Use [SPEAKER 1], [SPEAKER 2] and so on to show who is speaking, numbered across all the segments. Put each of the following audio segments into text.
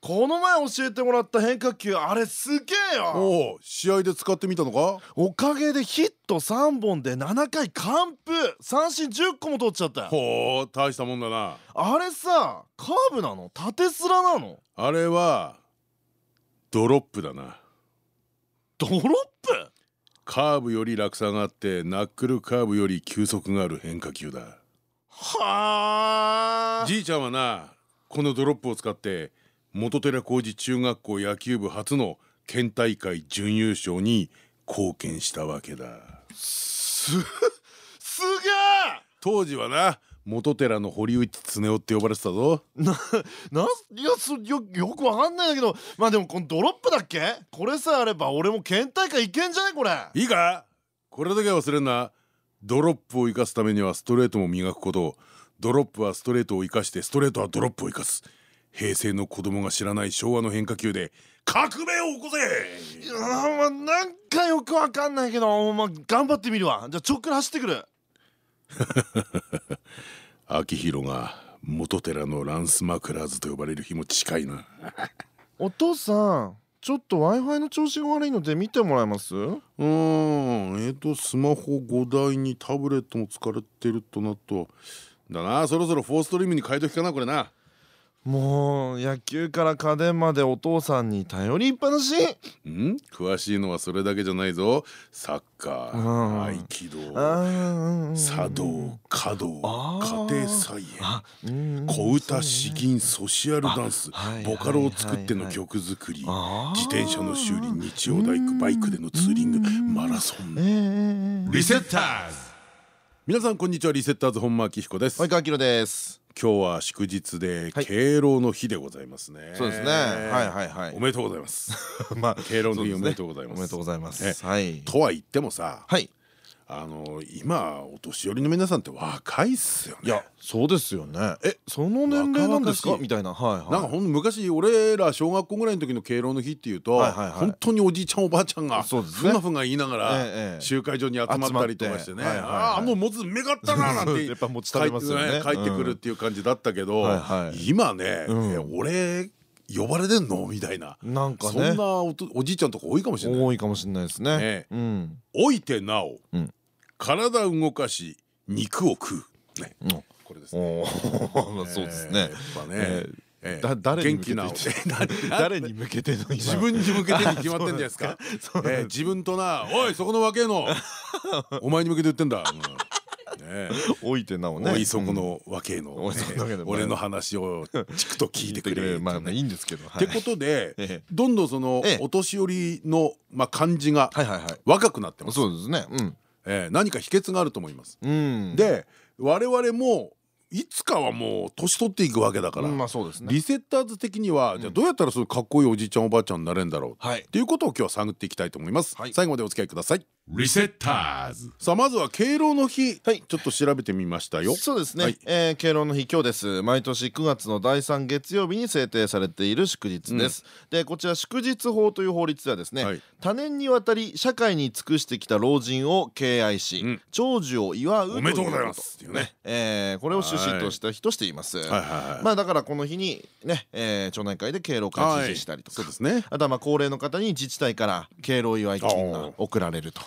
[SPEAKER 1] この前教えてもらった変化球あれすげえよ。
[SPEAKER 2] おお試合で使ってみたのか？
[SPEAKER 1] おかげでヒット3本で7回完封。三振10個も取っちゃったよ。
[SPEAKER 2] ほう大したもんだな。
[SPEAKER 1] あれさカーブなの？縦スラなの？
[SPEAKER 2] あれはドロップだな。
[SPEAKER 1] ドロップ？
[SPEAKER 2] カーブより落差があってナックルカーブより球速がある変化球だ。
[SPEAKER 1] はあ。
[SPEAKER 2] じいちゃんはなこのドロップを使って元寺浩二中学校野球部初の県大会準優勝に貢献したわけだ。
[SPEAKER 1] すすげえ！
[SPEAKER 2] 当時はな元寺の堀内恒夫って呼ばれてたぞ。
[SPEAKER 1] な、ないやそよよくわかんないんだけどまあでもこのドロップだっけ？これさえあれば俺も県大会いけんじゃないこれ。
[SPEAKER 2] いいか？これだけは忘れんな。ドロップを生かすためにはストレートも磨くこと。ドロップはストレートを生かしてストレートはドロップを生かす平成の子供が知らない昭和の変化球で革命を起こせ！
[SPEAKER 1] いやまあなんかよくわかんないけどまあ頑張ってみるわ。じゃあちょっくら走ってくる。
[SPEAKER 2] 秋広が元寺のランスマクラーズと呼ばれる日も近いな。
[SPEAKER 1] お父さんちょっと w i f i の調子が悪いので見てもらえます？
[SPEAKER 2] うーん。えっ、とスマホ5台にタブレットも疲れてるとなとだな。そろそろフォーストリームに変えときかなこれな
[SPEAKER 1] もう野球から家電までお父さんに頼りっぱなし。
[SPEAKER 2] ん？詳しいのはそれだけじゃないぞ。サッカ
[SPEAKER 1] うん。
[SPEAKER 2] ー合気道
[SPEAKER 1] あ
[SPEAKER 2] 茶道華道家庭菜園。
[SPEAKER 1] ー
[SPEAKER 2] 小唄詩吟ソシャルダンス。ボカロを作っての曲作り。自転車の修理日曜大工バイクでのツーリングマラソン。
[SPEAKER 1] ええ
[SPEAKER 3] リセッターズ
[SPEAKER 2] 皆さんこんにちは。リセッターズ本間明彦です。
[SPEAKER 1] 及川明です。
[SPEAKER 2] 今日は祝日で
[SPEAKER 1] はい。
[SPEAKER 2] 敬老の日でございますね。
[SPEAKER 1] そうですね。はいはいはい。
[SPEAKER 2] おめでとうございます。
[SPEAKER 1] まあ
[SPEAKER 2] 敬老の日おめでとうございます。
[SPEAKER 1] おめでとうございま
[SPEAKER 2] え
[SPEAKER 1] すはい。
[SPEAKER 2] とは言ってもさ
[SPEAKER 1] はい
[SPEAKER 2] あの今お年寄りの皆さんって若いっすよね。
[SPEAKER 1] いやそうですよね。えその年齢なんですか？みたいな。はいはい。
[SPEAKER 2] なんかほんと昔俺ら小学校ぐらいの時の敬老の日っていうと本当におじいちゃんおばあちゃんがふがふが言いながら集会所に集まったりとかしてね。ああもうもつめがったななんて。
[SPEAKER 1] やっぱ持ち食べますよね。
[SPEAKER 2] 帰ってくるっていう感じだったけど今ね俺呼ばれてんの？みたいな。
[SPEAKER 1] なんかね。
[SPEAKER 2] そんなおじいちゃんとか多いかもしれない。
[SPEAKER 1] 多いかもしれないですね。
[SPEAKER 2] ね。
[SPEAKER 1] うん。
[SPEAKER 2] おいてなお。
[SPEAKER 1] うん
[SPEAKER 2] 体動かし肉を食う。ね。
[SPEAKER 1] うん。
[SPEAKER 2] これですね。
[SPEAKER 1] おお そうですね。
[SPEAKER 2] えーやっぱね。
[SPEAKER 1] えー
[SPEAKER 2] え
[SPEAKER 1] 誰に
[SPEAKER 2] 元気な
[SPEAKER 1] 向けて
[SPEAKER 2] なな
[SPEAKER 1] 誰に向けての今？
[SPEAKER 2] 自分に向けてに決まってんじゃないですか？えー自分とな、おいそこの若えの、お前に向けて言ってんだ。うん。ね。
[SPEAKER 1] 置いてなおね。
[SPEAKER 2] おいそこの若えの俺の話をちくと聞いてくれ。
[SPEAKER 1] まあまあいいんですけど。
[SPEAKER 2] ってことで
[SPEAKER 1] ええ。
[SPEAKER 2] どんどんその
[SPEAKER 1] ええ。
[SPEAKER 2] お年寄りのまあ感じが若くなってます。
[SPEAKER 1] そうですね。うん
[SPEAKER 2] えー何か秘訣があると思います。
[SPEAKER 1] うん。
[SPEAKER 2] で我々もいつかはもう年取っていくわけだから、
[SPEAKER 1] うんまあそうですね。
[SPEAKER 2] リセッターズ的には、じゃあどうやったらそういうかっこいいおじいちゃんおばあちゃんになれるんだろう
[SPEAKER 1] はい
[SPEAKER 2] っていうことを今日は探っていきたいと思います、
[SPEAKER 1] はい。
[SPEAKER 2] 最後までお付き合いください
[SPEAKER 3] リセッターズ。
[SPEAKER 2] さあまずは敬老の日、
[SPEAKER 1] はい。
[SPEAKER 2] ちょっと調べてみましたよ。
[SPEAKER 1] そうですね、
[SPEAKER 2] はい。
[SPEAKER 1] えー敬老の日今日です。毎年9月の第3月曜日に制定されている祝日です、でこちら祝日法という法律ではですね、
[SPEAKER 2] はい。
[SPEAKER 1] 多年にわたり社会に尽くしてきた老人を敬愛し、
[SPEAKER 2] うん。
[SPEAKER 1] 長寿を祝う
[SPEAKER 2] おめでとうございます
[SPEAKER 1] と
[SPEAKER 2] っていうね。
[SPEAKER 1] えーこれを趣旨とした日としています、
[SPEAKER 2] はい。はい。はい。
[SPEAKER 1] まあだからこの日にね、えー町内会で敬老会実施したりとか、
[SPEAKER 2] そうですね。
[SPEAKER 1] あとはまあ高齢の方に自治体から敬老祝い金が送られると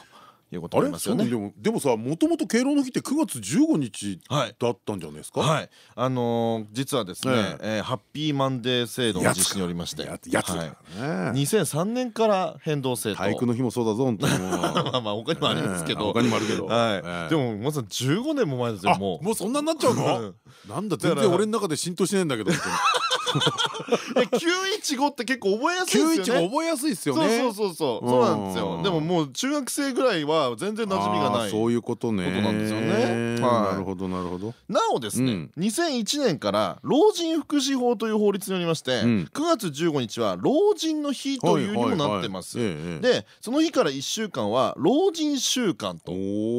[SPEAKER 1] いうことになりますよね。
[SPEAKER 2] でもでもさもともと敬老の日って9月15日
[SPEAKER 1] はい。
[SPEAKER 2] だったんじゃないですか、
[SPEAKER 1] はい、あのー実はですね、
[SPEAKER 2] え
[SPEAKER 1] え。ーハッピーマンデー制度の実施によりまして。
[SPEAKER 2] やつやつだ
[SPEAKER 1] はい。
[SPEAKER 2] からね。
[SPEAKER 1] 2003年から変動制と
[SPEAKER 2] 体育の日もそうだぞ本当
[SPEAKER 1] まあまあ他にもありますけど、
[SPEAKER 2] ね他にもあるけど。
[SPEAKER 1] はい、
[SPEAKER 2] ええ。
[SPEAKER 1] でもまさに15年も前ですよ
[SPEAKER 2] あ
[SPEAKER 1] もう。
[SPEAKER 2] もうそんなになっちゃうの？なんだ全然俺の中で浸透しないんだけど本当に。
[SPEAKER 1] え 915って結構覚えやすいですよね。
[SPEAKER 2] 915覚えやすいっすよ
[SPEAKER 1] そう
[SPEAKER 2] ね
[SPEAKER 1] そうそうそう。
[SPEAKER 2] うん。
[SPEAKER 1] そうなんですよ。でももう中学生ぐらいは全然馴染みがない。
[SPEAKER 2] そういうことね。
[SPEAKER 1] ことなんですよね。はい。
[SPEAKER 2] なるほどなるほど。
[SPEAKER 1] なおですね、
[SPEAKER 2] うん。
[SPEAKER 1] 2001年から老人福祉法という法律によりまして、
[SPEAKER 2] うん。
[SPEAKER 1] 9月15日は老人の日というにもなってます。でその日から1週間は老人週間と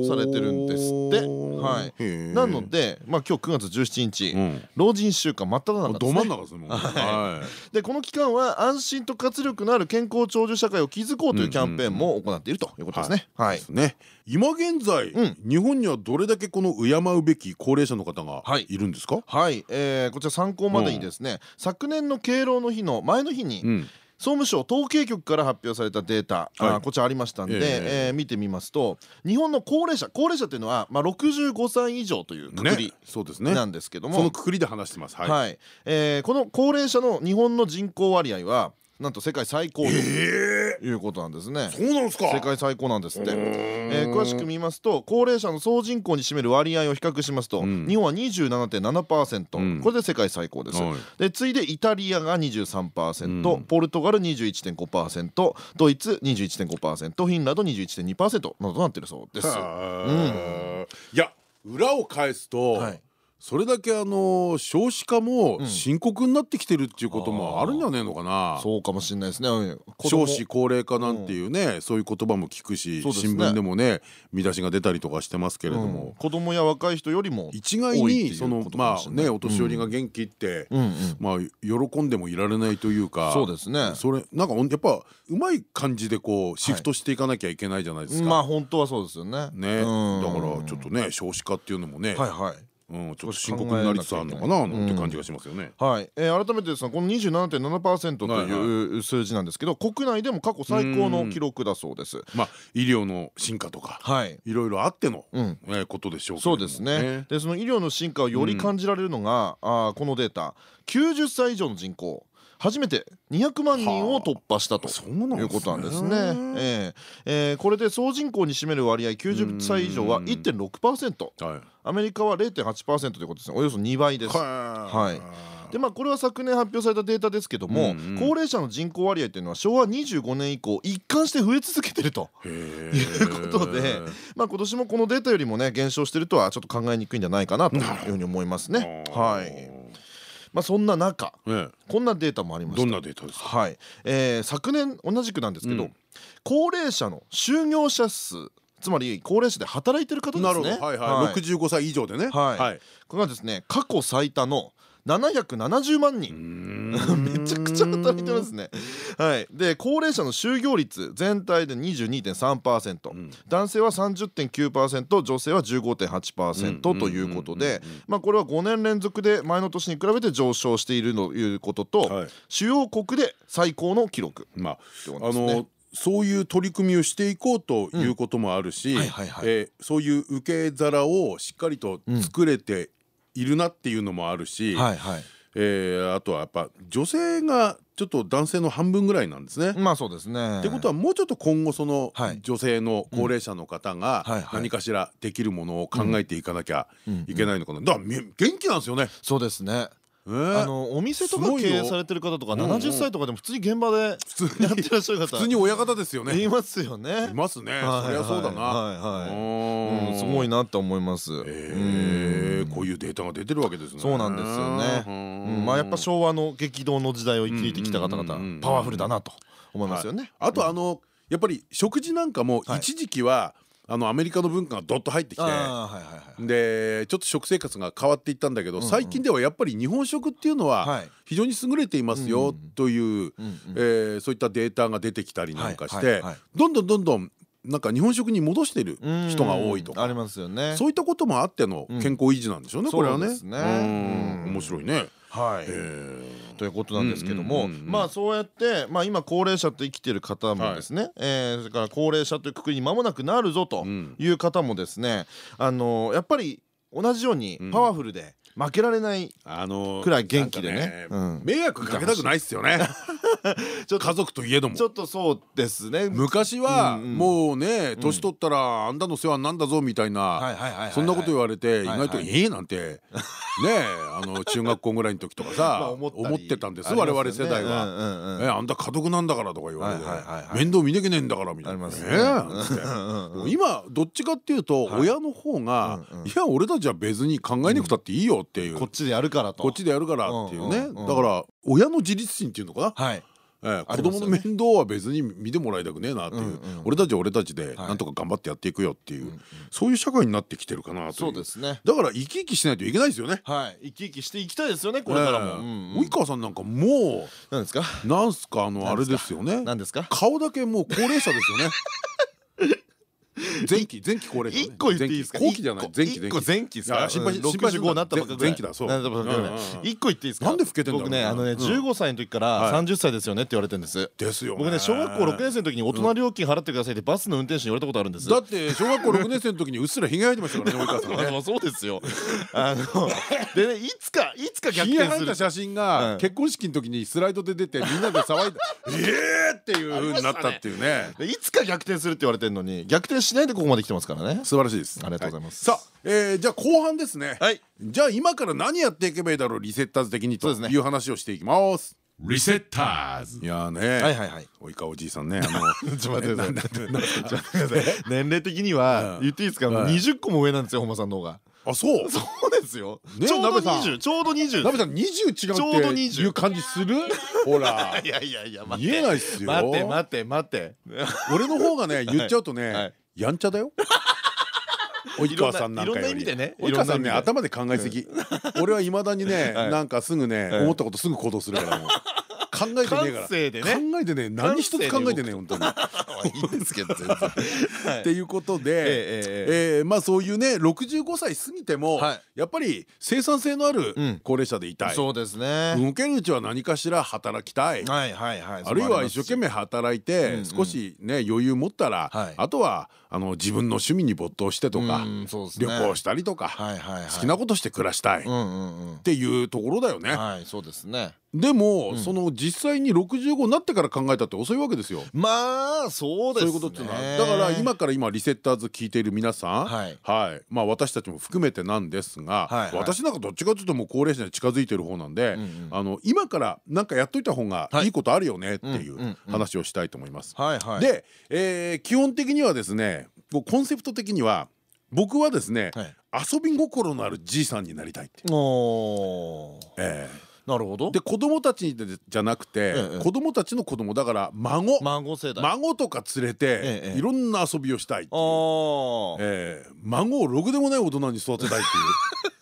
[SPEAKER 1] されてるんですって。はい。
[SPEAKER 2] い
[SPEAKER 1] なので、まあ、今日9月17日、
[SPEAKER 2] うん。
[SPEAKER 1] 老人週間真っ只中ですね。
[SPEAKER 2] ど真ん中ですねもうは
[SPEAKER 1] でこの期間は安心と活力のある健康長寿社会を築こうというキャンペーンも行っているということですね。はい。
[SPEAKER 2] ね今現在
[SPEAKER 1] うん。
[SPEAKER 2] 日本にはどれだけこの敬うべき高齢者の方が
[SPEAKER 1] はい。
[SPEAKER 2] いるんですか？
[SPEAKER 1] はい、えーこちら参考までにですね、昨年の敬老の日の前の日に、
[SPEAKER 2] うん
[SPEAKER 1] 総務省統計局から発表されたデータ、あ
[SPEAKER 2] はい。
[SPEAKER 1] ーこちらありましたんで、
[SPEAKER 2] ええ。
[SPEAKER 1] えー見てみますと日本の高齢者高齢者っていうのは、まあ、65歳以上というくくり
[SPEAKER 2] ね。そうですね。
[SPEAKER 1] なんですけども、
[SPEAKER 2] そのくくりで話してます。
[SPEAKER 1] は
[SPEAKER 2] はいい。
[SPEAKER 1] えーこの高齢者の日本の人口割合はなんと世界最高と
[SPEAKER 2] え
[SPEAKER 1] いうことなんですね。
[SPEAKER 2] そうなんですか？
[SPEAKER 1] 世界最高なんですって。え
[SPEAKER 2] え
[SPEAKER 1] ー詳しく見ますと高齢者の総人口に占める割合を比較しますと、
[SPEAKER 2] うん。
[SPEAKER 1] 日本は27.7%、
[SPEAKER 2] うん。
[SPEAKER 1] これで世界最高です、
[SPEAKER 2] はい。
[SPEAKER 1] で次いでイタリアが23%、
[SPEAKER 2] うん。
[SPEAKER 1] ポルトガル21.5%ドイツ21.5%フィンランド21.2%などとなっているそうです。
[SPEAKER 2] いや裏を返すと、
[SPEAKER 1] はい
[SPEAKER 2] それだけあの少子化も
[SPEAKER 1] ん。
[SPEAKER 2] 深刻になってきてるっていうこともあるんじゃねえのかな。
[SPEAKER 1] そうかもしれないですね。
[SPEAKER 2] 少子高齢化なんていうね、そういう言葉も聞くし、
[SPEAKER 1] ね。
[SPEAKER 2] 新聞でもね見出しが出たりとかしてますけれど
[SPEAKER 1] うん。
[SPEAKER 2] も、
[SPEAKER 1] 子供や若い人よりも
[SPEAKER 2] 一概にそのまあねお年寄りが元気って、
[SPEAKER 1] うんうん。
[SPEAKER 2] まあ喜んでもいられないというか
[SPEAKER 1] そうですね。
[SPEAKER 2] それなんかやっぱうまい感じでこうシフトしていかなきゃいけないじゃないですか。
[SPEAKER 1] まあ本当はそうですよね。
[SPEAKER 2] ね、
[SPEAKER 1] うん。
[SPEAKER 2] だからちょっとね少子化っていうのもね、
[SPEAKER 1] はいはい。
[SPEAKER 2] うん、ちょっと深刻になりつつあるのかななんて感じがしますよね。
[SPEAKER 1] はい、えー改めてですねこの27.7%と
[SPEAKER 2] はい
[SPEAKER 1] い。う数字なんですけど国内でも過去最高の記録だそうです。
[SPEAKER 2] まあ医療の進化とか
[SPEAKER 1] はい。
[SPEAKER 2] いろいろあっての、
[SPEAKER 1] うん。
[SPEAKER 2] えーことでしょう
[SPEAKER 1] そうですね。でその医療の進化をより感じられるのが、あーこのデータ。90歳以上の人口初めて200万人を突破したということなんですね。えーえーこれで総人口に占める割合90歳以上は1.6%
[SPEAKER 2] はい。
[SPEAKER 1] アメリカは0.8%ということですねおよそ2倍です。
[SPEAKER 2] はい。
[SPEAKER 1] でまあこれは昨年発表されたデータですけども、
[SPEAKER 2] うんうん
[SPEAKER 1] 高齢者の人口割合っていうのは昭和25年以降一貫して増え続けてると。いうことでまあ今年もこのデータよりもね減少してるとはちょっと考えにくいんじゃないかなというふうに思いますね。はい。まあそんな中
[SPEAKER 2] え
[SPEAKER 1] こんなデータもありま
[SPEAKER 2] えどん
[SPEAKER 1] した。
[SPEAKER 2] なデータですか？
[SPEAKER 1] はい、えー昨年同じくなんですけど、
[SPEAKER 2] うん
[SPEAKER 1] 高齢者の就業者数つまり高齢者で働いてる方ですね。
[SPEAKER 2] なるほど。はいはい。六十五歳以上でね。
[SPEAKER 1] はいこれがですね過去最多の770万人。めちゃくちゃ働いてますね。はい、で高齢者の就業率全体で22.3%、
[SPEAKER 2] ん
[SPEAKER 1] 男性は30.9%女性は15.8%ということでまあこれは5年連続で前の年に比べて上昇しているということと、
[SPEAKER 2] はい。
[SPEAKER 1] 主要国で最高の記録。
[SPEAKER 2] まあ
[SPEAKER 1] てこと
[SPEAKER 2] あのそういう取り組みをしていこうということもあるし、そういう受け皿をしっかりと作れているなっていうのもあるし、
[SPEAKER 1] はいはい
[SPEAKER 2] えーあとはやっぱ女性がちょっと男性の半分ぐらいなんですね。
[SPEAKER 1] まあそうですね。
[SPEAKER 2] ってことはもうちょっと今後その
[SPEAKER 1] はい
[SPEAKER 2] 女性の高齢者の方が何かしらできるものを考えていかなきゃ
[SPEAKER 1] うん
[SPEAKER 2] いけないのかな。だからみ元気なんですよね。
[SPEAKER 1] そうですね。
[SPEAKER 2] えー
[SPEAKER 1] あのお店とか経営されてる方とか
[SPEAKER 2] うんうん
[SPEAKER 1] 70歳とかでも普通に現場で
[SPEAKER 2] 普通に
[SPEAKER 1] やってらっしゃる方
[SPEAKER 2] 普通に親方ですよね。
[SPEAKER 1] いますよね
[SPEAKER 2] い。ますね。
[SPEAKER 1] はい
[SPEAKER 2] そりゃそうだな。
[SPEAKER 1] はいはい
[SPEAKER 2] うん
[SPEAKER 1] うん、すごいなって思います。
[SPEAKER 2] えこういうデータが出てるわけですね。
[SPEAKER 1] そうなんですよね。うんまあやっぱ昭和の激動の時代を生き抜いてきた方々パワフルだなと思いますよね。
[SPEAKER 2] あとあのやっぱり食事なんかも
[SPEAKER 1] はい
[SPEAKER 2] 一時期はあのアメリカの文化がどっと入ってきて。でちょっと食生活が変わっていったんだけど、
[SPEAKER 1] ん
[SPEAKER 2] 最近ではやっぱり日本食っていうの
[SPEAKER 1] は
[SPEAKER 2] はい。非常に優れていますよという、そういったデータが出てきたりなんかして、どんどんどんどんなんか日本食に戻してる人が多いとか。
[SPEAKER 1] うんありますよね。
[SPEAKER 2] そういったこともあっての健康維持なんでしょうね、
[SPEAKER 1] うん。
[SPEAKER 2] これはね。面白いね。
[SPEAKER 1] はい。
[SPEAKER 2] え
[SPEAKER 1] ということなんですけどもまあそうやって、まあ、今高齢者と生きてる方もですね、えーそれから高齢者というくくりに間もなくなるぞと
[SPEAKER 2] うん。
[SPEAKER 1] いう方もですね、あのやっぱり同じようにパワフルで負けられない
[SPEAKER 2] あの
[SPEAKER 1] くらい元気でね。
[SPEAKER 2] 迷惑かけたくないっすよね。
[SPEAKER 1] ちょっと
[SPEAKER 2] 家族といえども。
[SPEAKER 1] ちょっとそうですね。
[SPEAKER 2] 昔はもうね年取ったらあんたの世話なんだぞみたいなそんなこと言われて意
[SPEAKER 1] はい。
[SPEAKER 2] 外と「ええ?」なんて ねあの中学校ぐらいの時とか
[SPEAKER 1] まあ
[SPEAKER 2] さ
[SPEAKER 1] 思っ
[SPEAKER 2] てたんです我々世代は。えあんた家督なんだからとか言われて。面倒見なきゃねえんだからみたいな。今どっちかっていうと
[SPEAKER 1] はい。
[SPEAKER 2] 親の方がいや俺たちは別に考えなくたっていいよっていう。
[SPEAKER 1] こっちでやるからと。
[SPEAKER 2] こっちでやるからっていうね。
[SPEAKER 1] うんうんうん。
[SPEAKER 2] だから親の自立心っていうのかな？
[SPEAKER 1] はい。
[SPEAKER 2] ええ子供の面倒は別に見てもらいたくねえなっていう。
[SPEAKER 1] うんうん
[SPEAKER 2] 俺たちは俺たちで
[SPEAKER 1] はい。
[SPEAKER 2] なんとか頑張ってやっていくよっていう
[SPEAKER 1] うんうん
[SPEAKER 2] そういう社会になってきてるかなと
[SPEAKER 1] そ
[SPEAKER 2] いう。う
[SPEAKER 1] ですね。
[SPEAKER 2] だから生き生きしないといけないですよね。
[SPEAKER 1] はい。生き生きしていきたいですよねこれからも。
[SPEAKER 2] 及川さんなんかも
[SPEAKER 1] 何ですか？
[SPEAKER 2] うなんすか？あのあれ
[SPEAKER 1] です
[SPEAKER 2] よね。
[SPEAKER 1] 何ですか？
[SPEAKER 2] 顔だけもう高齢者ですよね 前期前期高齢者ね。
[SPEAKER 1] 一個言っていいですか？
[SPEAKER 2] 前期。後期じゃない。前期
[SPEAKER 1] 一個前期ですか？
[SPEAKER 2] 心配
[SPEAKER 1] うん
[SPEAKER 2] 心配するな
[SPEAKER 1] 65なったばっか
[SPEAKER 2] 前期だ。そう。
[SPEAKER 1] 一個言っていいですか？
[SPEAKER 2] なんで老けてんだ
[SPEAKER 1] 僕ねあのね
[SPEAKER 2] うん。
[SPEAKER 1] 15歳の時から
[SPEAKER 2] はい。
[SPEAKER 1] 30歳ですよねって言われてるんです。
[SPEAKER 2] ですよ
[SPEAKER 1] 僕ね小学校6年生の時に大人料金払ってくださいってバスの運転手に言われたことあるんです。
[SPEAKER 2] だって小学校6年生の時にうっすらひげ生えてましたからね 及川さんね。
[SPEAKER 1] まあそうですよ。あのでねいつかいつか逆転する。
[SPEAKER 2] た写真
[SPEAKER 1] うん
[SPEAKER 2] が結婚式の時にスライドで出てみん。なで騒いで「ええ!」っていう風になったっていうね
[SPEAKER 1] でいつか逆転するって言われてるのに逆転しないでここまで来てますからね。
[SPEAKER 2] 素晴らしいです。
[SPEAKER 1] ありがとうございます。
[SPEAKER 2] さあえーじゃあ後半ですね。
[SPEAKER 1] はい。
[SPEAKER 2] じゃあ今から何やっていけばいいだろうリセッターズ的にと
[SPEAKER 1] そうですね。
[SPEAKER 2] いう話をしていきます。
[SPEAKER 3] リセッターズ。
[SPEAKER 2] いやーね。
[SPEAKER 1] はいはいはい。
[SPEAKER 2] 及川おじいさんね あの
[SPEAKER 1] ちょっと待って年齢的には
[SPEAKER 2] うん。
[SPEAKER 1] 言っていいですか？
[SPEAKER 2] はい。
[SPEAKER 1] 20個も上なんですよ本間さんの方が。
[SPEAKER 2] あそう？
[SPEAKER 1] そうですよ。
[SPEAKER 2] ね
[SPEAKER 1] ちょうど
[SPEAKER 2] 鍋さん。
[SPEAKER 1] 20ちょうど20
[SPEAKER 2] ナベさん20違うって
[SPEAKER 1] ちょうど20
[SPEAKER 2] いう感じする？ほら
[SPEAKER 1] いやいやいや待っ
[SPEAKER 2] 見
[SPEAKER 1] て
[SPEAKER 2] えないっすよ。
[SPEAKER 1] 待って待って待って。
[SPEAKER 2] 俺の方がね言っちゃうと
[SPEAKER 1] は
[SPEAKER 2] ね
[SPEAKER 1] い
[SPEAKER 2] やんちゃだよ？及川さんなんかより。
[SPEAKER 1] ね
[SPEAKER 2] 及川さんね頭で考えすぎ。俺はいまだにね
[SPEAKER 1] はい。
[SPEAKER 2] なんかすぐね
[SPEAKER 1] はい。
[SPEAKER 2] 思ったことすぐ行動するからもう考えてねえから。考えてね何一つ考えてねえ本当に。
[SPEAKER 1] いいですけど全然。はい。
[SPEAKER 2] っていうことで、
[SPEAKER 1] え
[SPEAKER 2] まあそういうね65歳過ぎても、
[SPEAKER 1] はい。
[SPEAKER 2] やっぱり生産性のある
[SPEAKER 1] うん。
[SPEAKER 2] 高齢者でいたい、
[SPEAKER 1] そうですね。
[SPEAKER 2] 動けるうちは何かしら働きたい、
[SPEAKER 1] はいはいはい。
[SPEAKER 2] あるいは一生懸命働いて、少しね余裕持ったら、
[SPEAKER 1] はい。
[SPEAKER 2] あとはあの自分の趣味に没頭してとか、旅行したりとか、好きなことして暮らしたい、っていうところだよね。
[SPEAKER 1] はいそうですね
[SPEAKER 2] でも、
[SPEAKER 1] うん。
[SPEAKER 2] その実際に65になってから考えたって遅いわけですよ。
[SPEAKER 1] まあそうですね。
[SPEAKER 2] そういうことっていうのは。だから今から今リセッターズ聞いている皆さん。
[SPEAKER 1] はい。
[SPEAKER 2] はい。まあ私たちも含めてなんですが、私なんかどっちかというともう高齢者に近づいてる方なんで、あの今からなんかやっといた方がい。いことあるよねっていう話をしたいと思います。で、えー基本的にはですねこうコンセプト的には僕はですね、
[SPEAKER 1] はい。
[SPEAKER 2] 遊び心のあるじいさんになりたいって。
[SPEAKER 1] おー。
[SPEAKER 2] え
[SPEAKER 1] なるほど。
[SPEAKER 2] ーで子供たちじゃなくて、
[SPEAKER 1] ええ
[SPEAKER 2] 子供たちの子供。だから孫。
[SPEAKER 1] 孫世代。
[SPEAKER 2] 孫とか連れて、
[SPEAKER 1] ええ
[SPEAKER 2] いろんな遊びをしたいっていえー孫をろくでもない大人に育てたいって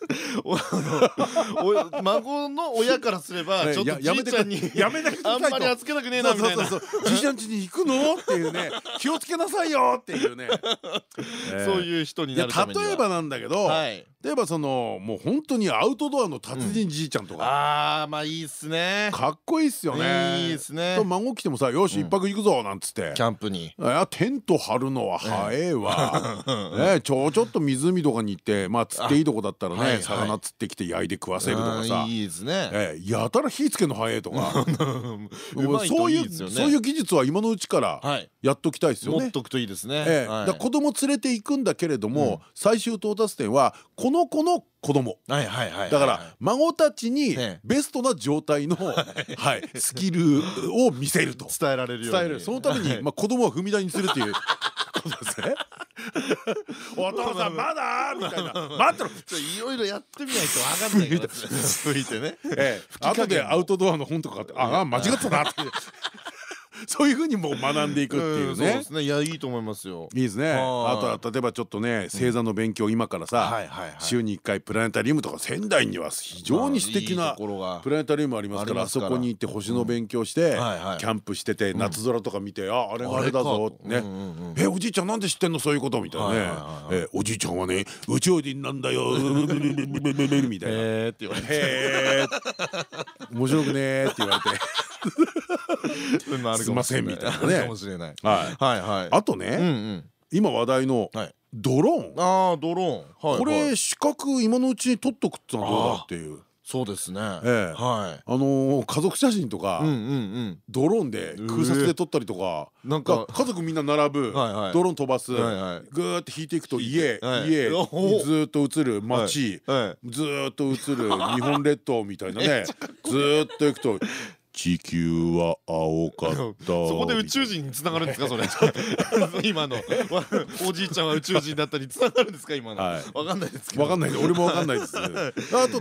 [SPEAKER 1] お お 孫の親からすればちょっとじ
[SPEAKER 2] ややめて
[SPEAKER 1] いちゃんに
[SPEAKER 2] くやめてくだ
[SPEAKER 1] あんまり預けたくねえなみたいな。
[SPEAKER 2] そうそうそうそうじいちゃん家に行くの？っていうね。気をつけなさいよっていうね、えー。
[SPEAKER 1] そういう人になるためには。
[SPEAKER 2] 例えばなんだけど、
[SPEAKER 1] はい。
[SPEAKER 2] 例えばそのもう本当にアウトドアの達人じいちゃんとか、
[SPEAKER 1] ああまあいいっすね。
[SPEAKER 2] かっこいいっすよね。
[SPEAKER 1] いいっすね。
[SPEAKER 2] と孫来てもさ「よし
[SPEAKER 1] うん。
[SPEAKER 2] 一泊行くぞ」なんつって。
[SPEAKER 1] キ。ャンプに。
[SPEAKER 2] テント張るのは早えわ、ね、ちょちょっと湖とかに行ってまあ釣っていいとこだったらね、
[SPEAKER 1] はいはい。
[SPEAKER 2] 魚釣ってきて焼いて食わせるとかさ。
[SPEAKER 1] いいですね。
[SPEAKER 2] ええやたら火つけるの早いとか。そうい
[SPEAKER 1] いいう
[SPEAKER 2] そういう技術は今のうちから
[SPEAKER 1] はい。
[SPEAKER 2] やっときたいですよね。
[SPEAKER 1] 持っ。とくといいですね。
[SPEAKER 2] ええ
[SPEAKER 1] はい。
[SPEAKER 2] だ子供連れて行くんだけれども、
[SPEAKER 1] うん。
[SPEAKER 2] 最終到達点はこの子の子供。
[SPEAKER 1] はいはいはいはい
[SPEAKER 2] だから孫たちに
[SPEAKER 1] ええ。
[SPEAKER 2] ベストな状態の、はい、スキルを見せると。
[SPEAKER 1] 伝えられるように。
[SPEAKER 2] そのために、まあ、子供は踏み台にするっていう。ことですね。お父さんまだ？みたいな。待ってろ、
[SPEAKER 1] ちょいろいろやってみないとわかんないから。吹いてね。
[SPEAKER 2] 後でアウトドアの本とか買ってああ間違ってたな。っ てそういうふうにもう学んでいくっていうね。
[SPEAKER 1] んそうで。すね。いやいいと思いますよ。
[SPEAKER 2] いいですね。あ
[SPEAKER 1] はい。
[SPEAKER 2] とは例えばちょっとね星座の勉強今からさ、週に1回プラネタリウムとか仙台には非常に素敵なプラネタリウムありますからあそこに行って星の勉強して、キャンプしてて夏空とか見て、ああれがあれだぞね、えおじいちゃんなんで知ってんのそういうこと？みたいなね。おじいちゃんはね宇宙人なんだよ。みたいな。
[SPEAKER 1] へーって言われて。
[SPEAKER 2] へえ面白くねーって言われて すいませんみたいなね。
[SPEAKER 1] かもしれない
[SPEAKER 2] はい。
[SPEAKER 1] はいはい
[SPEAKER 2] あとね、今話題の
[SPEAKER 1] はい。
[SPEAKER 2] ドローン。
[SPEAKER 1] ああドローン。はい
[SPEAKER 2] こ
[SPEAKER 1] はい。
[SPEAKER 2] れ資格今のうちに取っとくってのはどうだっていう。
[SPEAKER 1] そうですね。
[SPEAKER 2] ええ。
[SPEAKER 1] はい。
[SPEAKER 2] あのー家族写真とか
[SPEAKER 1] うんうんうん。
[SPEAKER 2] ドローンで空撮で撮ったりとか
[SPEAKER 1] なんか
[SPEAKER 2] 家族みんな並ぶ
[SPEAKER 1] はいはい。
[SPEAKER 2] ドローン飛ばすぐ
[SPEAKER 1] はいはい。
[SPEAKER 2] ーって引いていくと家
[SPEAKER 1] はい。
[SPEAKER 2] 家ずーっと映る街
[SPEAKER 1] はい。
[SPEAKER 2] ずーっと映る日本列島みたいなね。ずーっと行くと地球は青かった。
[SPEAKER 1] そこで宇宙人に繋がるんですかそれ。今の。わ おじいちゃんは宇宙人だったり繋がるんですか今の。
[SPEAKER 2] はい。
[SPEAKER 1] わかんないですけど。
[SPEAKER 2] わかんない。俺もわかんないです。あ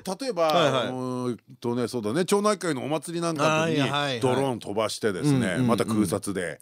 [SPEAKER 2] と例えば
[SPEAKER 1] はい
[SPEAKER 2] とねそうだね町内会のお祭りなんかにドローン飛ばしてですねまた空撮で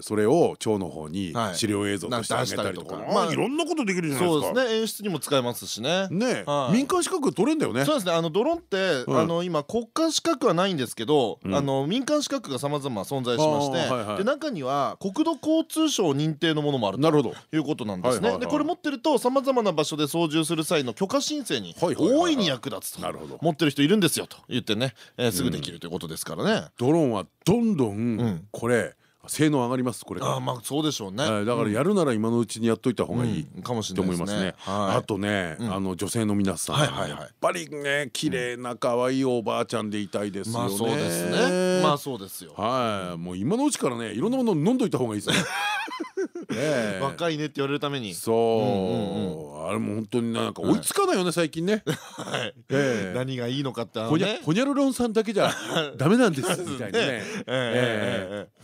[SPEAKER 2] それを町の方に
[SPEAKER 1] はい。
[SPEAKER 2] 資料映像としてあげたりとか。
[SPEAKER 1] なんか出したりとか。
[SPEAKER 2] まあいろんなことできるじゃない
[SPEAKER 1] そう
[SPEAKER 2] で
[SPEAKER 1] すすね。演出にも使えますしね。
[SPEAKER 2] ね
[SPEAKER 1] はい。
[SPEAKER 2] 民間資格取れんだよね。
[SPEAKER 1] そうですね。あのドローンって、
[SPEAKER 2] うん。
[SPEAKER 1] あの今国家資格はないんですけど、
[SPEAKER 2] うん。
[SPEAKER 1] あの民間資格がさまざま存在しまして、
[SPEAKER 2] はいはい。
[SPEAKER 1] で中には国土交通省認定のものもある
[SPEAKER 2] なるほど。
[SPEAKER 1] ということなんですね。でこれ持ってるとさまざまな場所で操縦する際の許可申請に大いに役立つと
[SPEAKER 2] なるほど。
[SPEAKER 1] 持ってる人いるんですよと言ってね、えーすぐできるということですからね。
[SPEAKER 2] ドローンはどんど
[SPEAKER 1] うん
[SPEAKER 2] ん。これ性能上がりますこれ
[SPEAKER 1] ああまあそうでしょうね。
[SPEAKER 2] はいだからやるなら今のうちにやっといた方がいい
[SPEAKER 1] うんかもし
[SPEAKER 2] と
[SPEAKER 1] れないですね
[SPEAKER 2] 思いますね。。
[SPEAKER 1] はい
[SPEAKER 2] あとね、
[SPEAKER 1] うん
[SPEAKER 2] あの女性の皆さん、やっぱりね綺麗な可愛いおばあちゃんでいたいですよね。
[SPEAKER 1] まあそうですね。まあそうですよ。
[SPEAKER 2] はい、もう今のうちからね、いろんなもの飲んどいた方がいいですね。
[SPEAKER 1] 若いねって言われるために。
[SPEAKER 2] そう、あれも本当になんか追いつかないよね、最近ね。
[SPEAKER 1] 何がいいのかって
[SPEAKER 2] ほにゃ
[SPEAKER 1] ね。
[SPEAKER 2] ほにゃらろんさんだけじゃ ダメなんですみたいなね。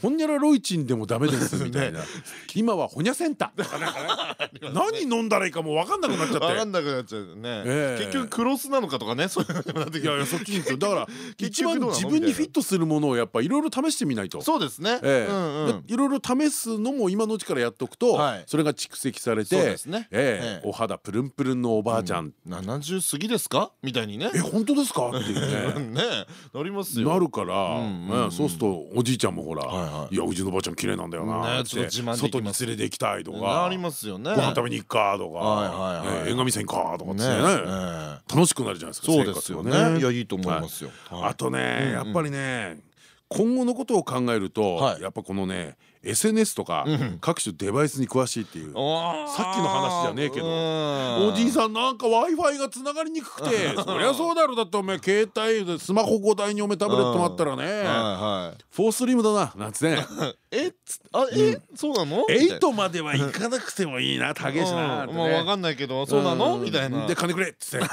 [SPEAKER 2] ほにゃらろいちんでもダメですみたいな。今はほにゃセンター。何飲んだらいいかもう分かんなくなっちゃって。
[SPEAKER 1] 分かんなくなっちゃうね、
[SPEAKER 2] ええ。
[SPEAKER 1] 結局クロスなのかとかね。そういうのにもなってくる。
[SPEAKER 2] いやいやそっちにだから
[SPEAKER 1] 結
[SPEAKER 2] 一番自分にフィットするものをやっぱいろいろ試してみないと。
[SPEAKER 1] そうですね、
[SPEAKER 2] いろいろ試すのも今のうちからやっとくと、
[SPEAKER 1] はい。
[SPEAKER 2] それが蓄積されて、えお肌プルンプルンのおばあちゃん、
[SPEAKER 1] 70過ぎですか？みたいにね。
[SPEAKER 2] え本当ですか？っていうね。
[SPEAKER 1] ねなりますよ。
[SPEAKER 2] なるから、そうするとおじいちゃんもほら「
[SPEAKER 1] はい
[SPEAKER 2] やうちのばあちゃん綺麗なんだよな」
[SPEAKER 1] っと自慢でき
[SPEAKER 2] 外に連れて行きたいとか
[SPEAKER 1] なりますよね。
[SPEAKER 2] ご飯食べに行くかとか、映画見せに行くかとかってね。楽しくなるじゃないですか
[SPEAKER 1] そうですよね。いやいいと思いますよ、はい。
[SPEAKER 2] あとね、
[SPEAKER 1] うんうん。
[SPEAKER 2] やっぱりね今後のことを考えると、
[SPEAKER 1] はい。
[SPEAKER 2] やっぱこのね SNS とか、
[SPEAKER 1] うん。
[SPEAKER 2] 各種デバイスに詳しいっていう。さっきの話じゃねえけど。
[SPEAKER 1] うん。
[SPEAKER 2] おじいさんなんか w i f i がつながりにくくてそりゃそうだろ。だってお前携帯でスマホ5台にお前タブレットもあったらねフォースリムだななんつね
[SPEAKER 1] えあえ、そうなの
[SPEAKER 2] ？8まではいかなくてもいいな高えしな
[SPEAKER 1] まあわかんないけどそうなの？みたいな。
[SPEAKER 2] で金くれっつって。ね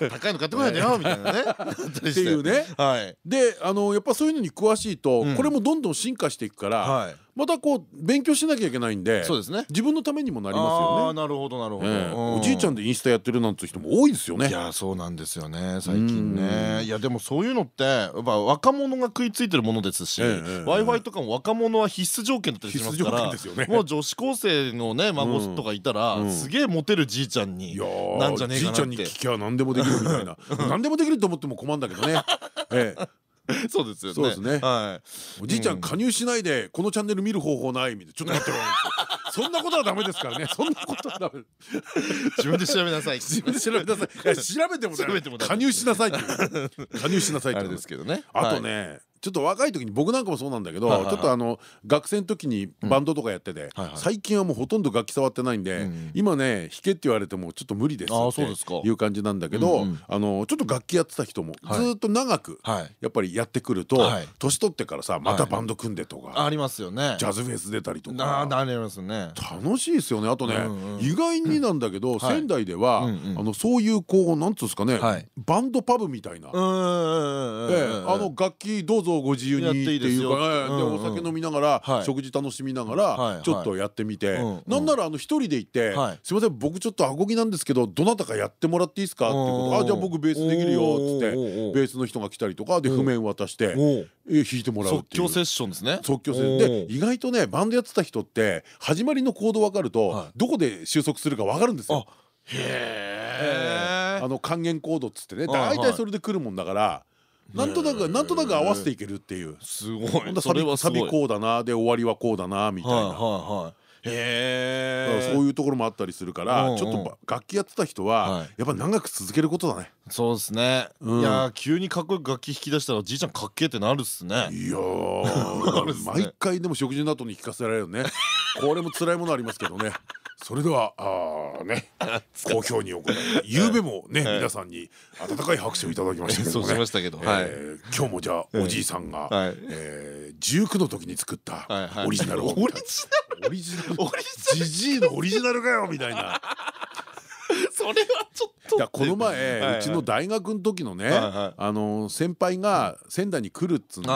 [SPEAKER 1] 高いの買ってこないでよみたいなね。
[SPEAKER 2] っていうね。
[SPEAKER 1] はい。
[SPEAKER 2] であのやっぱそういうのに詳しいと、
[SPEAKER 1] うん。
[SPEAKER 2] これもどんどん進化していくから、
[SPEAKER 1] はい
[SPEAKER 2] またこう勉強しなきゃいけないんで
[SPEAKER 1] そうですね。
[SPEAKER 2] 自分のためにもなります
[SPEAKER 1] あ
[SPEAKER 2] よね。
[SPEAKER 1] ーなるほどなるほど、
[SPEAKER 2] おじいちゃんでインスタやってるなんて人も多いですよね。
[SPEAKER 1] いやそうなんですよね最近
[SPEAKER 2] うん。
[SPEAKER 1] ねいやでもそういうのってやっぱ若者が食いついてるものですし
[SPEAKER 2] ええ
[SPEAKER 1] w i f i とかも若者は必須条件だったりしますか
[SPEAKER 2] 必須条件
[SPEAKER 1] ら
[SPEAKER 2] ですよね。
[SPEAKER 1] もう女子高生のね孫とかいたら
[SPEAKER 2] うん。
[SPEAKER 1] すげえモテるじいちゃんに
[SPEAKER 2] いやー
[SPEAKER 1] なんじゃねえ
[SPEAKER 2] じいちゃん
[SPEAKER 1] かなって
[SPEAKER 2] に聞きゃ何でもできるみたいな。何でもできると思っても困るんだけどね。ええ、
[SPEAKER 1] そうですよね。
[SPEAKER 2] そうですね。
[SPEAKER 1] は
[SPEAKER 2] おじいちゃん加入しないでこのチャンネル見る方法ないみたいな。ちょっと待ってろそんなことはダメですからね。そんなことはダメ。
[SPEAKER 1] い自分で調べなさい。
[SPEAKER 2] 自分で調べなさい。調べても
[SPEAKER 1] 調べても
[SPEAKER 2] 加入しなさいっていう。加入しなさいって
[SPEAKER 1] ですけどね。
[SPEAKER 2] あと
[SPEAKER 1] はい。
[SPEAKER 2] ね、ちょっと若い時に僕なんかもそうなんだけど、ちょっとあの学生の時にバンドとかやってて、最近はもうほとんど楽器触ってないんで、
[SPEAKER 1] うん
[SPEAKER 2] 今ね弾けって言われてもちょっと無理ですっ
[SPEAKER 1] そうですか。
[SPEAKER 2] ていう感じなんだけど、あのちょっと楽器やってた人も
[SPEAKER 1] はい。
[SPEAKER 2] ずーっと長く
[SPEAKER 1] はい。
[SPEAKER 2] やっぱりやってくると、
[SPEAKER 1] はい。
[SPEAKER 2] 年取ってからさまたバンド組んでとか、
[SPEAKER 1] ありますよね。
[SPEAKER 2] ジャズフェス出たりとか。
[SPEAKER 1] ななりますね。
[SPEAKER 2] 楽しいですよねあとね、意外になんだけど、
[SPEAKER 1] はい。
[SPEAKER 2] 仙台では、あのそういうこうなんつうんですかね、
[SPEAKER 1] はい。
[SPEAKER 2] バンドパブみたいな、あの楽器どうぞご自由に
[SPEAKER 1] やっ
[SPEAKER 2] って
[SPEAKER 1] てい
[SPEAKER 2] うかええでお酒飲みながら
[SPEAKER 1] はい。
[SPEAKER 2] 食事楽しみなが
[SPEAKER 1] はい。
[SPEAKER 2] らちょっとやってみて。なんならあの一人で行って
[SPEAKER 1] はい「
[SPEAKER 2] すいません僕ちょっとアコギなんですけどどなたかやってもらっていいですか?」ってあじゃあ僕ベースできるよ」っつってベースの人が来たりとかで譜面渡して弾いてもらうっていう。
[SPEAKER 1] 即興セッションですね。
[SPEAKER 2] 即興性
[SPEAKER 1] お
[SPEAKER 2] で
[SPEAKER 1] ー。
[SPEAKER 2] 意外とねバンドやってた人って始まりのコード分かると
[SPEAKER 1] はい。
[SPEAKER 2] どこで収束するか分かるんですよ。
[SPEAKER 1] へえ
[SPEAKER 2] あの還元コードっつってね。
[SPEAKER 1] はい。
[SPEAKER 2] 大体それで来るもんだからなんとなくなんとなく合わせていけるっていう。
[SPEAKER 1] すごい。
[SPEAKER 2] サ
[SPEAKER 1] それ
[SPEAKER 2] ビサ
[SPEAKER 1] はすごい。
[SPEAKER 2] ビこうだなで終わりはこうだなみたい
[SPEAKER 1] はい
[SPEAKER 2] な。
[SPEAKER 1] はいはい。
[SPEAKER 2] だから
[SPEAKER 1] へえ
[SPEAKER 2] そういうところもあったりするからちょっとば楽器やってた人
[SPEAKER 1] は
[SPEAKER 2] はい。やっぱ長く続けることだね。
[SPEAKER 1] そうですね。
[SPEAKER 2] うん。
[SPEAKER 1] いやー急にかっこよく楽器弾き出したらじいちゃんかっけえってなるっすね。
[SPEAKER 2] いや 毎回でも食事の後に聞かせられるよね。これも辛いものありますけどね。それではあーね 好評に行い夕べもね皆さんに温かい拍手をいただきましたけど
[SPEAKER 1] そうしましたけど
[SPEAKER 2] 今日もじゃあおじいさんが
[SPEAKER 1] はい。
[SPEAKER 2] えー19の時に作ったオリジナルを。
[SPEAKER 1] オリジ
[SPEAKER 2] オリジナル？
[SPEAKER 1] オリジ
[SPEAKER 2] ジジイのオリジナルかよみたいな。
[SPEAKER 1] それはちょっと。
[SPEAKER 2] いやこの前
[SPEAKER 1] はいう
[SPEAKER 2] ちの大学の時のねあの先輩が仙台に来るっつんで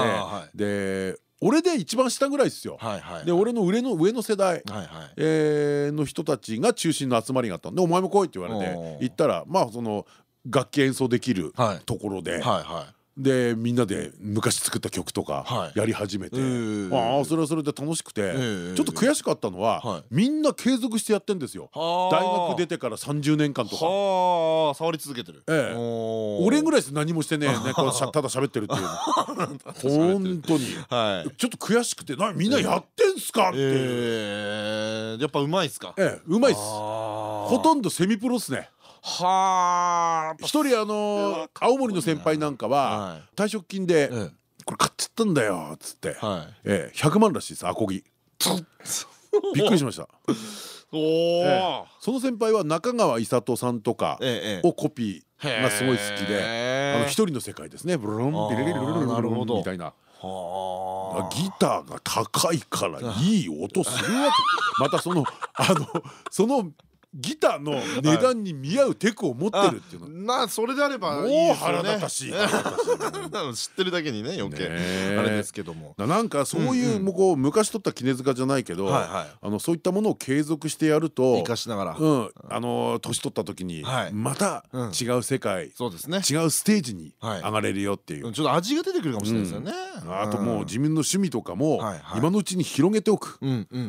[SPEAKER 2] で俺で一番下ぐらいですよ。で俺の上の上の世代。の人たちが中心の集まりがあったんで「お前も来い」って言われて行ったらまあその楽器演奏できる
[SPEAKER 1] はい。
[SPEAKER 2] ところで。
[SPEAKER 1] はいはい
[SPEAKER 2] でみんなで昔作った曲とか
[SPEAKER 1] はい。
[SPEAKER 2] やり始めて、
[SPEAKER 1] えー
[SPEAKER 2] ああそれはそれで楽しくて、
[SPEAKER 1] ー
[SPEAKER 2] ちょっと悔しかったのは、
[SPEAKER 1] はい。
[SPEAKER 2] みんな継続してやってんですよ。大学出てから30年間とか。
[SPEAKER 1] はあ触り続けてる。
[SPEAKER 2] ええ。俺ぐらいです何もしてねね こうしゃただ喋ってるっていうの。本当に。
[SPEAKER 1] はい。
[SPEAKER 2] ちょっと悔しくてなみんなやってんすかって
[SPEAKER 1] ええ。やっぱうまいっすか？
[SPEAKER 2] ええうまいっす。
[SPEAKER 1] ほ
[SPEAKER 2] ほとんどセミプロっすね
[SPEAKER 1] はあ
[SPEAKER 2] 一人あの青森の先輩なんか
[SPEAKER 1] は
[SPEAKER 2] はい。退職金で
[SPEAKER 1] え「
[SPEAKER 2] これ買っちゃったんだよ」っつって。
[SPEAKER 1] はい。
[SPEAKER 2] ええ100万らしいですアコギ。びっくりしました。
[SPEAKER 1] お
[SPEAKER 2] その先輩は中川伊里さんとか
[SPEAKER 1] ええ
[SPEAKER 2] をコピーがすごい好きで一人の世界ですね。ブルンビリリリリリリ
[SPEAKER 1] あーなるほど
[SPEAKER 2] みたいな
[SPEAKER 1] は
[SPEAKER 2] ギターが高いからいい音するわけまたそのあのそのギターの値段に見合うテクを持ってるっていうの。
[SPEAKER 1] なあそれであれば
[SPEAKER 2] もう腹立たしい
[SPEAKER 1] 知ってるだけにね余計。あれですけども。
[SPEAKER 2] ななんかそういうもうこう昔取った杵塚じゃないけどあのそういったものを継続してやると
[SPEAKER 1] 生かしながら。
[SPEAKER 2] うん。あの年取った時に
[SPEAKER 1] はい。
[SPEAKER 2] また
[SPEAKER 1] うん。
[SPEAKER 2] 違う世界
[SPEAKER 1] そうですね。
[SPEAKER 2] 違うステージに
[SPEAKER 1] はい。
[SPEAKER 2] 上がれるよっていう。
[SPEAKER 1] ちょっと味が出てくるかもしれないですよね。
[SPEAKER 2] あともう自分の趣味とかも今のうちに広げておく。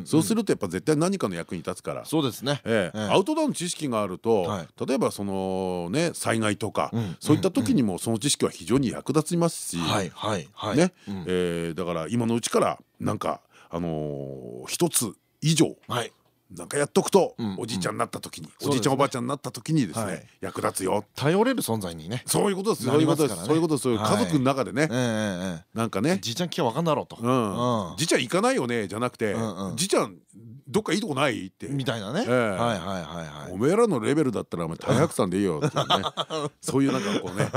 [SPEAKER 2] そうするとやっぱ絶対何かの役に立つから。
[SPEAKER 1] そうですね。
[SPEAKER 2] ええ。
[SPEAKER 1] ええ
[SPEAKER 2] アウトドアの知識があると、
[SPEAKER 1] はい。
[SPEAKER 2] 例えばそのね災害とか、
[SPEAKER 1] うん
[SPEAKER 2] そういった時にもその知識は非常に役立ちますし、ね、だから今のうちからなんかあのー一つ以上
[SPEAKER 1] はい。
[SPEAKER 2] なんかやっとくと、
[SPEAKER 1] うん
[SPEAKER 2] おじいちゃんになった時に、
[SPEAKER 1] うん
[SPEAKER 2] おじいちゃんおばあちゃんになった時にですね、
[SPEAKER 1] はい。
[SPEAKER 2] 役立つよ
[SPEAKER 1] 頼れる存在にね。
[SPEAKER 2] そういうことです
[SPEAKER 1] な
[SPEAKER 2] そういうことです、そういうことですそういう
[SPEAKER 1] はい。
[SPEAKER 2] 家族の中でね、なんかね。
[SPEAKER 1] じいちゃん聞けば分かんだろうと。
[SPEAKER 2] じいちゃん行かないよねじゃなくて、じいちゃんどっかいいとこないって。
[SPEAKER 1] みたいなね。
[SPEAKER 2] ええ。
[SPEAKER 1] はいはいはいはい。
[SPEAKER 2] おめえらのレベルだったらお前大白さんでいいよってね。そういうなんかこうね、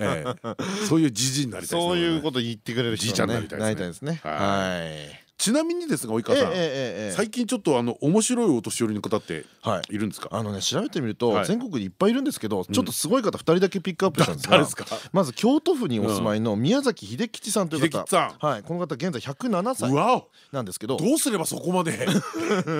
[SPEAKER 2] ええ。そういうじじいになりたいですね。
[SPEAKER 1] そういうこと言ってくれる人
[SPEAKER 2] じいちゃんになりたいですね。
[SPEAKER 1] なりたいですね。
[SPEAKER 2] はい。
[SPEAKER 1] はい
[SPEAKER 2] ちなみにですが及川さん、最近ちょっとあの面白いお年寄りの方って
[SPEAKER 1] はい。
[SPEAKER 2] いるんですか、
[SPEAKER 1] あのね調べてみると
[SPEAKER 2] はい。
[SPEAKER 1] 全国にいっぱいいるんですけどちょっとすごい方2人だけピックアップしたんですが
[SPEAKER 2] 誰ですか？
[SPEAKER 1] まず京都府にお住まいの宮崎秀吉さんという方。はいこの方現在107歳なんですけど。
[SPEAKER 2] どうすればそこまで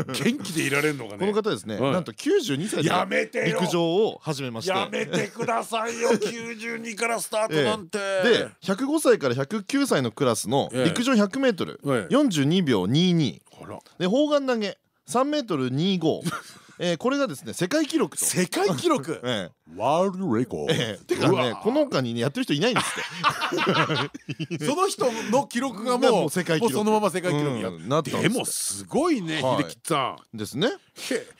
[SPEAKER 2] 元気でいられるのかね？
[SPEAKER 1] この方ですね
[SPEAKER 2] はい
[SPEAKER 1] なんと92歳で
[SPEAKER 2] やめてよ。
[SPEAKER 1] 陸上を始めまして。
[SPEAKER 2] やめてくださいよ。92からスタートなんて、
[SPEAKER 1] で105歳から109歳のクラスの
[SPEAKER 2] ええ。
[SPEAKER 1] 陸上 100m42 秒22
[SPEAKER 2] ほら。
[SPEAKER 1] で砲丸投げ 3m25 えーこれがですね世界記録と。
[SPEAKER 2] 世界記録。
[SPEAKER 1] え
[SPEAKER 2] ワールドレコード、
[SPEAKER 1] てかねこの他にねやってる人いないんですって。
[SPEAKER 2] その人の記録が
[SPEAKER 1] ね
[SPEAKER 2] もう
[SPEAKER 1] 世界記録。
[SPEAKER 2] そのまま世界記録や
[SPEAKER 1] うんなったんで
[SPEAKER 2] もすごいね
[SPEAKER 1] はい。
[SPEAKER 2] 秀吉さん。
[SPEAKER 1] ですね。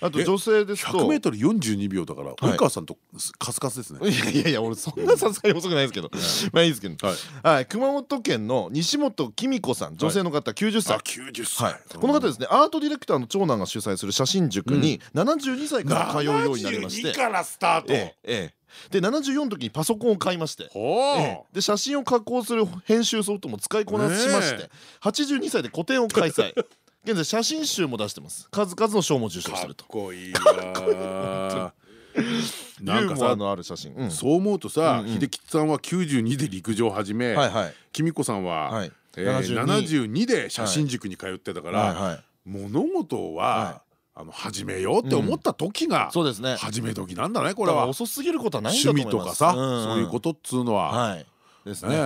[SPEAKER 1] あと女性ですと。
[SPEAKER 2] 100メートル42秒だから
[SPEAKER 1] い。
[SPEAKER 2] 及川さんとカスカスですね。
[SPEAKER 1] いやいやいや俺そんなさすがに遅くないですけど。まあいいですけど。
[SPEAKER 2] はい。
[SPEAKER 1] はい。熊本県の西本紀美子さん女性の方90歳
[SPEAKER 2] あ90歳。
[SPEAKER 1] はい、この方ですね。アートディレクターの長男が主催する写真塾に72歳から通うようになりまして、
[SPEAKER 2] 72からスタート
[SPEAKER 1] ええ。ええで74の時にパソコンを買いまして、ええ。で写真を加工する編集ソフトも使いこなしまして、
[SPEAKER 2] ね
[SPEAKER 1] 82歳で個展を開催。現在写真集も出してます。数々の賞も受賞して
[SPEAKER 2] かっ
[SPEAKER 1] ると
[SPEAKER 2] こいいわ なんか
[SPEAKER 1] のある写真、うん。
[SPEAKER 2] そう思うとさ
[SPEAKER 1] うんうん。
[SPEAKER 2] 秀吉さんは92で陸上を始め。
[SPEAKER 1] はいはい。
[SPEAKER 2] きみこさん
[SPEAKER 1] は
[SPEAKER 2] はい。えー
[SPEAKER 1] 72
[SPEAKER 2] 72で写真塾に通ってたから
[SPEAKER 1] はいはい。
[SPEAKER 2] 物事
[SPEAKER 1] は
[SPEAKER 2] はあの始めようって思った時が
[SPEAKER 1] そうですね。
[SPEAKER 2] 始め時なんだねこ
[SPEAKER 1] これは。遅すぎることはない
[SPEAKER 2] 趣
[SPEAKER 1] と思います。
[SPEAKER 2] 味とかさそういうことっつうのは。
[SPEAKER 1] はい。ですね。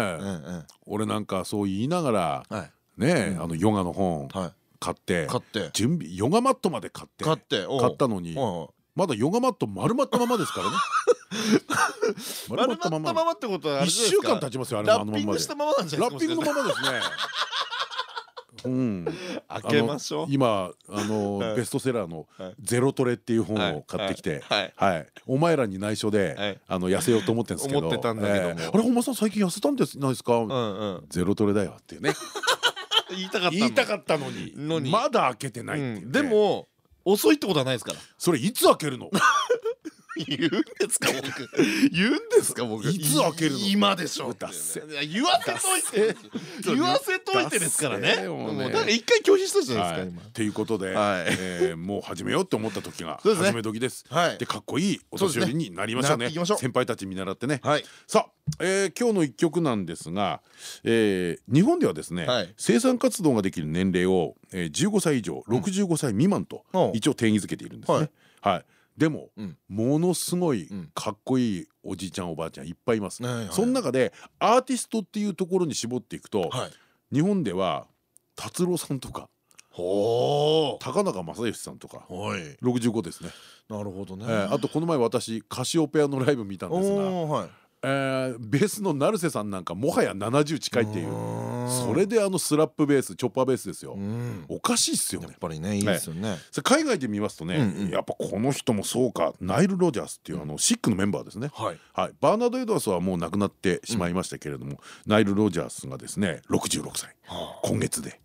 [SPEAKER 2] 俺なんかそう言いながら
[SPEAKER 1] はい。
[SPEAKER 2] ねあのヨガの本
[SPEAKER 1] はい。
[SPEAKER 2] 買って
[SPEAKER 1] 買って。
[SPEAKER 2] 準備ヨガマットまで買って。
[SPEAKER 1] 買って
[SPEAKER 2] 買ったのにまだヨガマット丸まったままですからね。
[SPEAKER 1] 丸まったままってことは
[SPEAKER 2] 一週間経ちますよあれあのままで。
[SPEAKER 1] ピングしたままなんじゃないですか？
[SPEAKER 2] ラッピングのままですねうん。
[SPEAKER 1] 開けましょう。
[SPEAKER 2] 今あの
[SPEAKER 1] はい。
[SPEAKER 2] ベストセラーの
[SPEAKER 1] はい「
[SPEAKER 2] ゼロトレ」っていう本を買ってきて
[SPEAKER 1] はい。
[SPEAKER 2] はい。お前らに内緒
[SPEAKER 1] は
[SPEAKER 2] で
[SPEAKER 1] い。
[SPEAKER 2] あの痩せようと思ってるんですけど。
[SPEAKER 1] 思ってたんだけども。
[SPEAKER 2] ええ。あれ本間さん最近痩せたんですないですか？ゼロトレだよって いうね。
[SPEAKER 1] 言いたかった
[SPEAKER 2] 言いた
[SPEAKER 1] っ
[SPEAKER 2] かったのに。まだ開けてないっていうね。
[SPEAKER 1] でも遅いってことはないですから。
[SPEAKER 2] それいつ開けるの？
[SPEAKER 1] 言うんですか僕。言うんですか僕。
[SPEAKER 2] いつ開けるの？
[SPEAKER 1] 今でしょ。
[SPEAKER 2] だっせ。
[SPEAKER 1] いや言わせといて言わせといてですからね。もう
[SPEAKER 2] ね。
[SPEAKER 1] だから一回拒否したじゃない
[SPEAKER 2] はい
[SPEAKER 1] ですか
[SPEAKER 2] とい。うことで、
[SPEAKER 1] はい。
[SPEAKER 2] えーもう始めようって思った時が 始め時です。
[SPEAKER 1] はい。
[SPEAKER 2] でかっこいいお年寄りになりましょうね。先輩たち見習ってね。
[SPEAKER 1] 今はい。
[SPEAKER 2] さあ、えー今日の一曲なんですが、えー日本ではですね、
[SPEAKER 1] はい。
[SPEAKER 2] 生産活動ができる年齢を、えー、15歳以上65歳未満と
[SPEAKER 1] う。ん
[SPEAKER 2] 一応定義づけているんですね。はい、でも、
[SPEAKER 1] うん。
[SPEAKER 2] ものすごい
[SPEAKER 1] ん。
[SPEAKER 2] かっこいいおじいちゃんおばあちゃんいっぱいいます。その中でアーティストっていうところに絞っていくと、
[SPEAKER 1] はい。
[SPEAKER 2] 日本では達郎さんとか
[SPEAKER 1] ほ
[SPEAKER 2] 高中正義さんとか
[SPEAKER 1] うはい。
[SPEAKER 2] 65ですね、
[SPEAKER 1] なるほどね。
[SPEAKER 2] えーあとこの前私カシオペアのライブ見たんですが、えーベースの成瀬さんなんかもはや70近いっていうそれであのスラップベースチョッパーベースですよ、
[SPEAKER 1] うん。
[SPEAKER 2] おかしいっすよね。
[SPEAKER 1] やっぱりねいいですよね。
[SPEAKER 2] 海外で見ますとね、やっぱこの人もそうかナイル・ロジャースっていうあのシックのメンバーですね、
[SPEAKER 1] はい。
[SPEAKER 2] はい、バーナード・エドワースはもう亡くなってしまいましたけれども、ナイル・ロジャースがですね66歳今月で。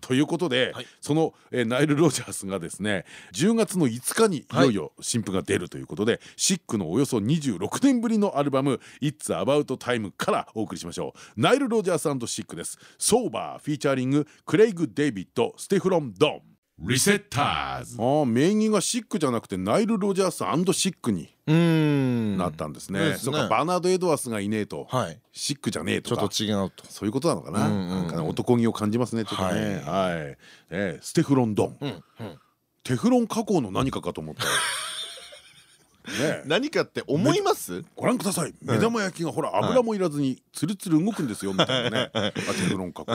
[SPEAKER 2] ということで、
[SPEAKER 1] はい。
[SPEAKER 2] その、えーナイル・ロジャースがですね10月の5日にい。よいよ新譜が出るということで、シックのおよそ26年ぶりのアルバム「It's About Time」からお送りしましょう。ナイル・ロジャースシックです「ソーバー」フィーチャーリングクレイグ・デイビッドステフロン・ドン
[SPEAKER 3] リセッターズ
[SPEAKER 2] ああ名義がシックじゃなくてナイル・ロジャースシックに
[SPEAKER 1] うーん
[SPEAKER 2] なったんですね。そうかバーナード・エドワースがいねえと、
[SPEAKER 1] はい
[SPEAKER 2] シックじゃねえとか
[SPEAKER 1] ちょっと違うと
[SPEAKER 2] そういうことなのかな。
[SPEAKER 1] うんうんうん
[SPEAKER 2] なんかね男気を感じますね。ちょっとね。はい。えーステフロンドン。
[SPEAKER 1] うんうん
[SPEAKER 2] テフロン加工の何かかと思った
[SPEAKER 1] 何かって思います？
[SPEAKER 2] ご覧ください。目玉焼きがほら油もいらずにつるつる動くんですよみたいなね。あテフロン加工。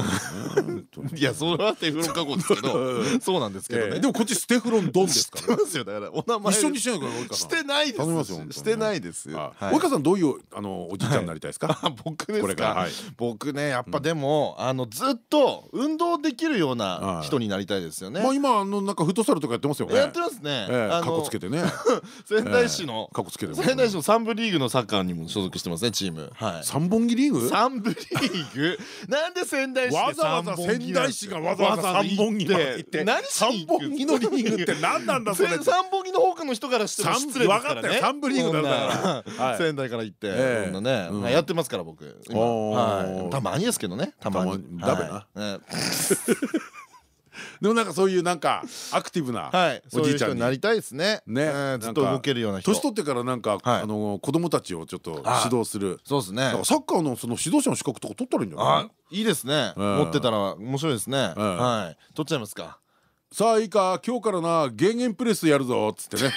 [SPEAKER 1] いやそれはテフロン加工ですけど そうなんですけどね。
[SPEAKER 2] えーでもこっちステフロンドンです
[SPEAKER 1] 知
[SPEAKER 2] から。
[SPEAKER 1] ってますよ。だからお名前。
[SPEAKER 2] 一緒にしないから
[SPEAKER 1] し。てないです。してないです。
[SPEAKER 2] はい
[SPEAKER 1] はい。
[SPEAKER 2] 及川さんどういうあのおじいちゃんになりたいですか？
[SPEAKER 1] あ僕ですか？僕ねやっぱでもあのずっと運動できるような
[SPEAKER 2] はい。
[SPEAKER 1] 人になりたいですよね。
[SPEAKER 2] まあ今あのなんかフットサルとかやってますよね。
[SPEAKER 1] やってますね。
[SPEAKER 2] ええかっこつけてね。
[SPEAKER 1] 仙台市の
[SPEAKER 2] かっこつけて
[SPEAKER 1] 仙台市の三部リーグのサッカーにも所属してますねチーム。はい。
[SPEAKER 2] 三本木リーグ？
[SPEAKER 1] 三部リーグ？なんで仙台市で
[SPEAKER 2] わざわざ仙台市がわざわざ三本木まで行って
[SPEAKER 1] 何し
[SPEAKER 2] 三本木のリーグって何なんだそれ。
[SPEAKER 1] 三本木の多くの人からしても
[SPEAKER 2] 三
[SPEAKER 1] 失礼ですから
[SPEAKER 2] 分かった
[SPEAKER 1] ね。
[SPEAKER 2] よ三部リーグだから。
[SPEAKER 1] 仙台から行って
[SPEAKER 2] ええ。
[SPEAKER 1] そんなねやってますから僕たまにですけどねたまに。
[SPEAKER 2] ダメなでもなんかそういうなんかアクティブなおじいちゃんに。
[SPEAKER 1] なりたいですね。
[SPEAKER 2] ね
[SPEAKER 1] うんずっと動けるような人。
[SPEAKER 2] 年取ってからなんか
[SPEAKER 1] はい。
[SPEAKER 2] あの子供たちをちょっと指導する。
[SPEAKER 1] そうですね。
[SPEAKER 2] サッカーのその指導者の資格とか取ったらいいんじゃな
[SPEAKER 1] あ
[SPEAKER 2] い？
[SPEAKER 1] いいですね。
[SPEAKER 2] ええ
[SPEAKER 1] 持ってたら面白いですね。
[SPEAKER 2] ええ
[SPEAKER 1] はい。取っちゃいますか。
[SPEAKER 2] さあいいか。今日からな減塩プレスやるぞっつってね。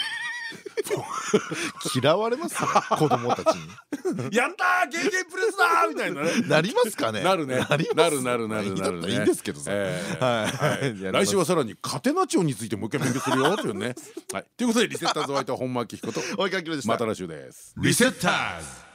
[SPEAKER 1] 嫌われますよ子供たちに
[SPEAKER 2] やったー減塩プレスだーみたいなね。
[SPEAKER 1] なりますかね？
[SPEAKER 2] なるね。
[SPEAKER 1] な
[SPEAKER 2] なるなるなるなるね。
[SPEAKER 1] いいんですけどさ
[SPEAKER 2] ええ
[SPEAKER 1] はい
[SPEAKER 2] 来週はさらにカテナチオについてもう一回勉強するよというね。はい。ということでリセッターズお相手は本間明彦と
[SPEAKER 1] 追いかけるでした
[SPEAKER 2] また来週です。
[SPEAKER 3] リセッターズ